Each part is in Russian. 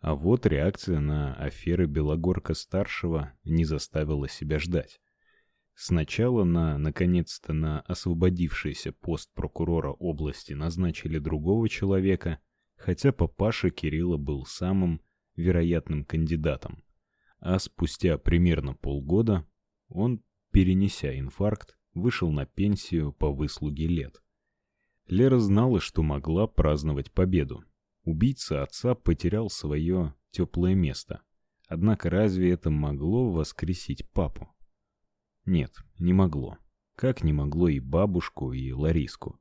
А вот реакция на аферы Белогорка-старшего не заставила себя ждать. Сначала на, наконец-то, на освободившийся пост прокурора области назначили другого человека, хотя папаша Кирилла был самым вероятным кандидатом. А спустя примерно полгода он, перенеся инфаркт, вышел на пенсию по выслуге лет. Лера знала, что могла праздновать победу. Убийца отца потерял свое теплое место. Однако разве это могло воскресить папу? Нет, не могло. Как не могло и бабушку, и Лариску.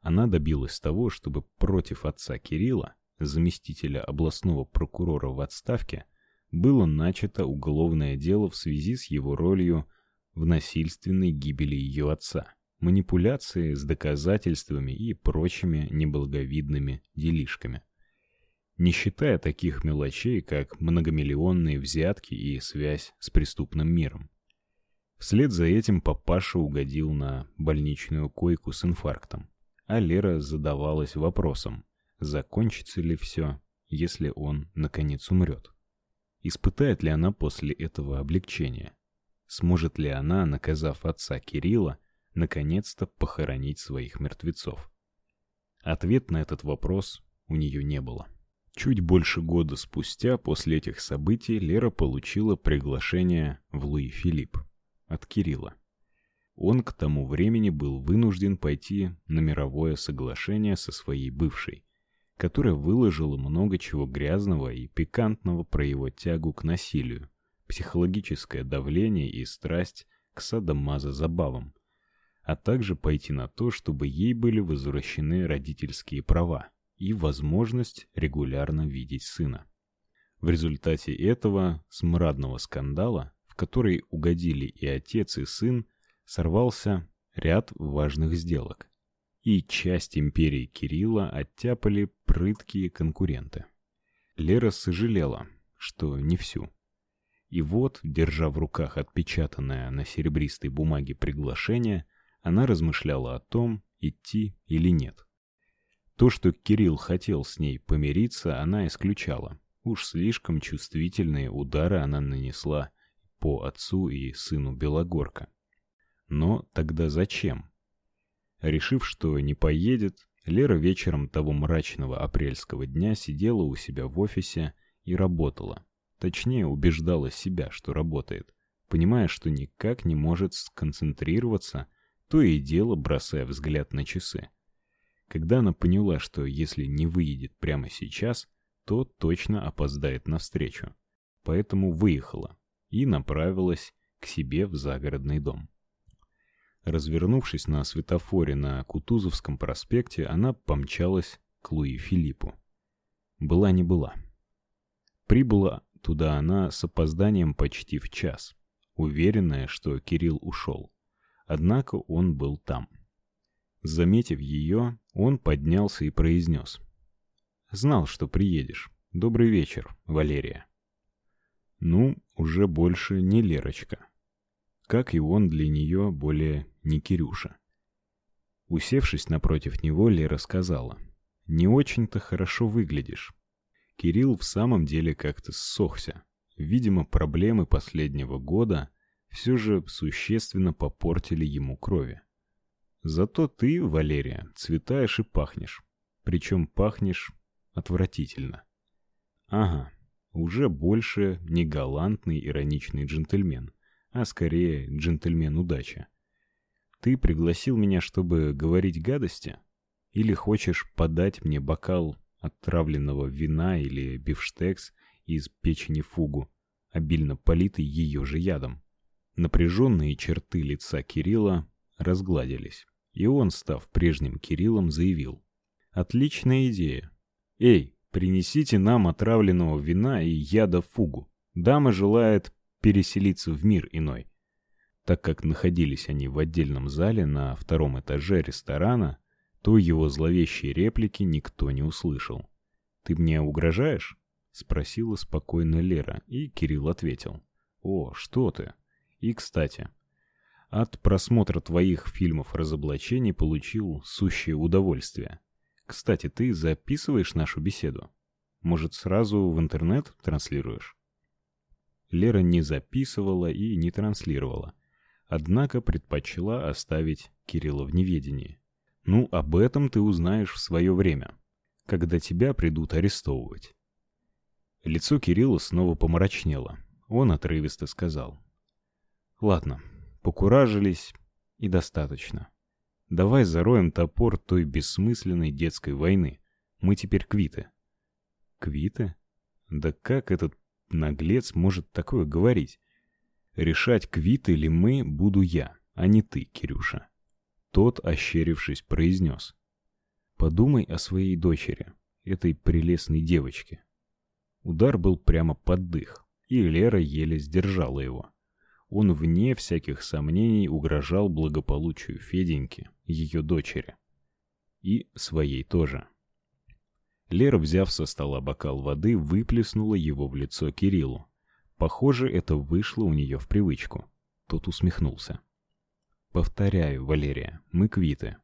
Она добилась того, чтобы против отца Кирилла, заместителя областного прокурора в отставке, было начато уголовное дело в связи с его ролью в насильственной гибели ее отца, манипуляции с доказательствами и прочими неблаговидными делишками. Не считая таких мелочей, как многомиллионные взятки и связь с преступным миром. Вслед за этим папаша угодил на больничную койку с инфарктом, а Лера задавалась вопросом, закончится ли все, если он наконец умрет. Испытает ли она после этого облегчение? Сможет ли она, наказав отца Кирилла, наконец-то похоронить своих мертвецов? Ответ на этот вопрос у нее не было. Чуть больше года спустя после этих событий Лера получила приглашение в Луи Филипп от Кирилла. Он к тому времени был вынужден пойти на мировое соглашение со своей бывшей, которая выложила много чего грязного и пикантного про его тягу к насилию, психологическое давление и страсть к садомазо-забавам, а также пойти на то, чтобы ей были возвращены родительские права и возможность регулярно видеть сына. В результате этого смрадного скандала, в который угодили и отец, и сын, сорвался ряд важных сделок, и часть империи Кирилла оттяпали прыткие конкуренты. Лера сожалела, что не всю. И вот, держа в руках отпечатанное на серебристой бумаге приглашение, она размышляла о том, идти или нет. То, что Кирилл хотел с ней помириться, она исключала. Уж слишком чувствительные удары она нанесла по отцу и сыну Белогорка. Но тогда зачем? Решив, что не поедет, Лера вечером того мрачного апрельского дня сидела у себя в офисе и работала. Точнее, убеждала себя, что работает, понимая, что никак не может сконцентрироваться, то и дело бросая взгляд на часы. Когда она поняла, что если не выедет прямо сейчас, то точно опоздает на встречу, поэтому выехала и направилась к себе в загородный дом. Развернувшись на светофоре на Кутузовском проспекте, она помчалась к Луи Филиппу. Была не была. Прибыла Туда она с опозданием почти в час, уверенная, что Кирилл ушел. Однако он был там. Заметив ее, он поднялся и произнес. «Знал, что приедешь. Добрый вечер, Валерия». Ну, уже больше не Лерочка. Как и он для нее более не Кирюша. Усевшись напротив него, Лера сказала. «Не очень-то хорошо выглядишь. Кирилл в самом деле как-то ссохся. Видимо, проблемы последнего года все же существенно попортили ему крови. Зато ты, Валерия, цветаешь и пахнешь. Причем пахнешь отвратительно. Ага, уже больше не галантный ироничный джентльмен, а скорее джентльмен удачи. Ты пригласил меня, чтобы говорить гадости? Или хочешь подать мне бокал отравленного вина или бифштекс из печени фугу, обильно политый ее же ядом. Напряженные черты лица Кирилла разгладились, и он, став прежним Кириллом, заявил: "Отличная идея. Эй, принесите нам отравленного вина и яда фугу. Дама желает переселиться в мир иной". Так как находились они в отдельном зале на втором этаже ресторана, то его зловещие реплики никто не услышал. «Ты мне угрожаешь?» — спросила спокойно Лера, и Кирилл ответил. «О, что ты? И, кстати, от просмотра твоих фильмов разоблачений получил сущее удовольствие. Кстати, ты записываешь нашу беседу?» Может, сразу в интернет транслируешь? Лера не записывала и не транслировала, однако предпочла оставить Кирилла в неведении. Ну, об этом ты узнаешь в свое время, когда тебя придут арестовывать. Лицо Кирилла снова помрачнело. Он отрывисто сказал: "Ладно, покуражились и достаточно. Давай зароем топор той бессмысленной детской войны. Мы теперь квиты". Квиты? Да как этот наглец может такое говорить? Решать, квиты ли мы, буду я, а не ты, Кирюша. Тот, ощерившись, произнес. Подумай о своей дочери, этой прелестной девочке. Удар был прямо под дых, и Лера еле сдержала его. Он вне всяких сомнений угрожал благополучию Феденьки, ее дочери. И своей тоже. Лера, взяв со стола бокал воды, выплеснула его в лицо Кириллу. Похоже, это вышло у нее в привычку. Тот усмехнулся. Повторяю, Валерия, мы квиты.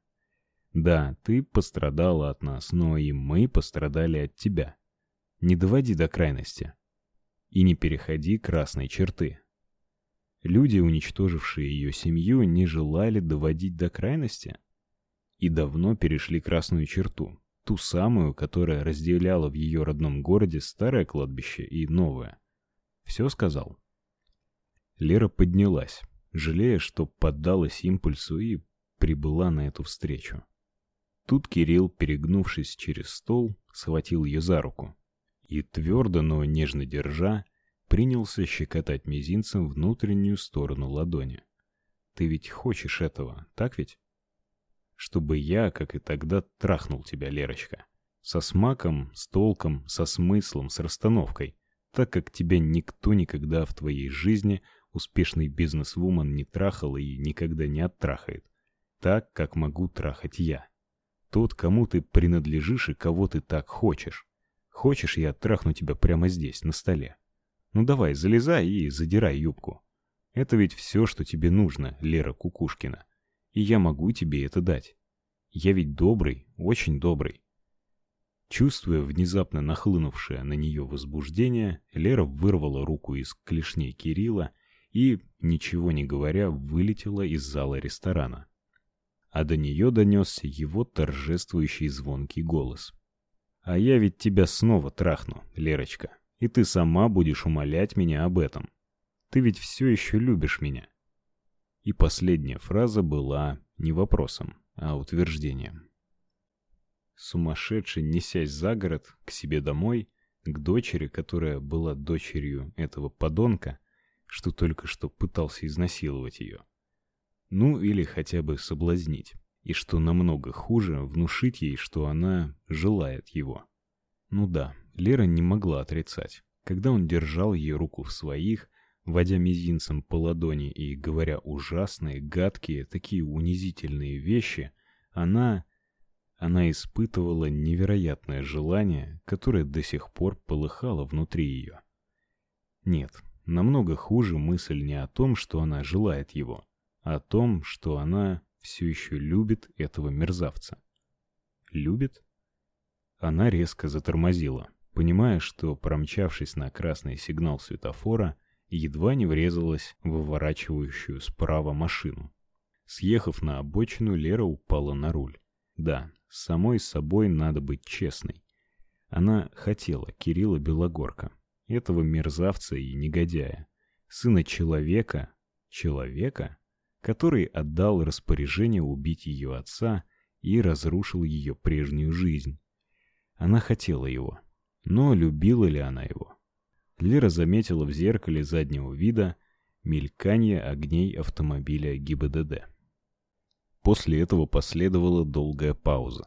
Да, ты пострадала от нас, но и мы пострадали от тебя. Не доводи до крайности. И не переходи красной черты. Люди, уничтожившие ее семью, не желали доводить до крайности и давно перешли красную черту, ту самую, которая разделяла в ее родном городе старое кладбище и новое. Все сказал. Лера поднялась, жалея, что поддалась импульсу и прибыла на эту встречу. Тут Кирилл, перегнувшись через стол, схватил ее за руку и твердо, но нежно держа, принялся щекотать мизинцем внутреннюю сторону ладони. Ты ведь хочешь этого, так ведь? чтобы я, как и тогда, трахнул тебя, Лерочка. Со смаком, с толком, со смыслом, с расстановкой, так как тебя никто никогда в твоей жизни успешный бизнесвумен не трахал и никогда не оттрахает. Так, как могу трахать я. Тот, кому ты принадлежишь и кого ты так хочешь. Хочешь, я трахну тебя прямо здесь, на столе. Ну давай, залезай и задирай юбку. Это ведь все, что тебе нужно, Лера Кукушкина и я могу тебе это дать. Я ведь добрый, очень добрый. Чувствуя внезапно нахлынувшее на нее возбуждение, Лера вырвала руку из клешней Кирилла и, ничего не говоря, вылетела из зала ресторана. А до нее донесся его торжествующий звонкий голос. «А я ведь тебя снова трахну, Лерочка, и ты сама будешь умолять меня об этом. Ты ведь все еще любишь меня. И последняя фраза была не вопросом, а утверждением. Сумасшедший, несясь за город, к себе домой, к дочери, которая была дочерью этого подонка, что только что пытался изнасиловать ее. Ну или хотя бы соблазнить, и что намного хуже, внушить ей, что она желает его. Ну да, Лера не могла отрицать. Когда он держал ее руку в своих, водя мизинцем по ладони и говоря ужасные, гадкие, такие унизительные вещи, она она испытывала невероятное желание, которое до сих пор полыхало внутри ее. Нет, намного хуже мысль не о том, что она желает его, а о том, что она все еще любит этого мерзавца. Любит? Она резко затормозила, понимая, что промчавшись на красный сигнал светофора, едва не врезалась в выворачивающую справа машину. Съехав на обочину, Лера упала на руль. Да, самой собой надо быть честной. Она хотела Кирилла Белогорка, этого мерзавца и негодяя, сына человека, человека, который отдал распоряжение убить ее отца и разрушил ее прежнюю жизнь. Она хотела его, но любила ли она его? Лера заметила в зеркале заднего вида мелькание огней автомобиля ГИБДД. После этого последовала долгая пауза.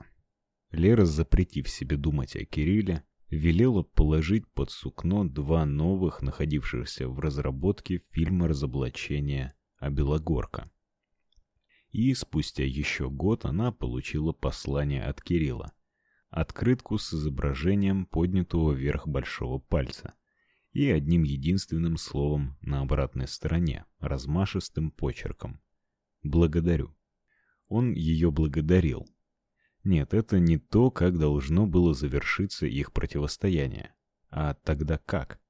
Лера, запретив себе думать о Кирилле, велела положить под сукно два новых, находившихся в разработке фильма разоблачения о Белогорка. И спустя еще год она получила послание от Кирилла. Открытку с изображением поднятого вверх большого пальца и одним единственным словом на обратной стороне, размашистым почерком. Благодарю. Он ее благодарил. Нет, это не то, как должно было завершиться их противостояние. А тогда как?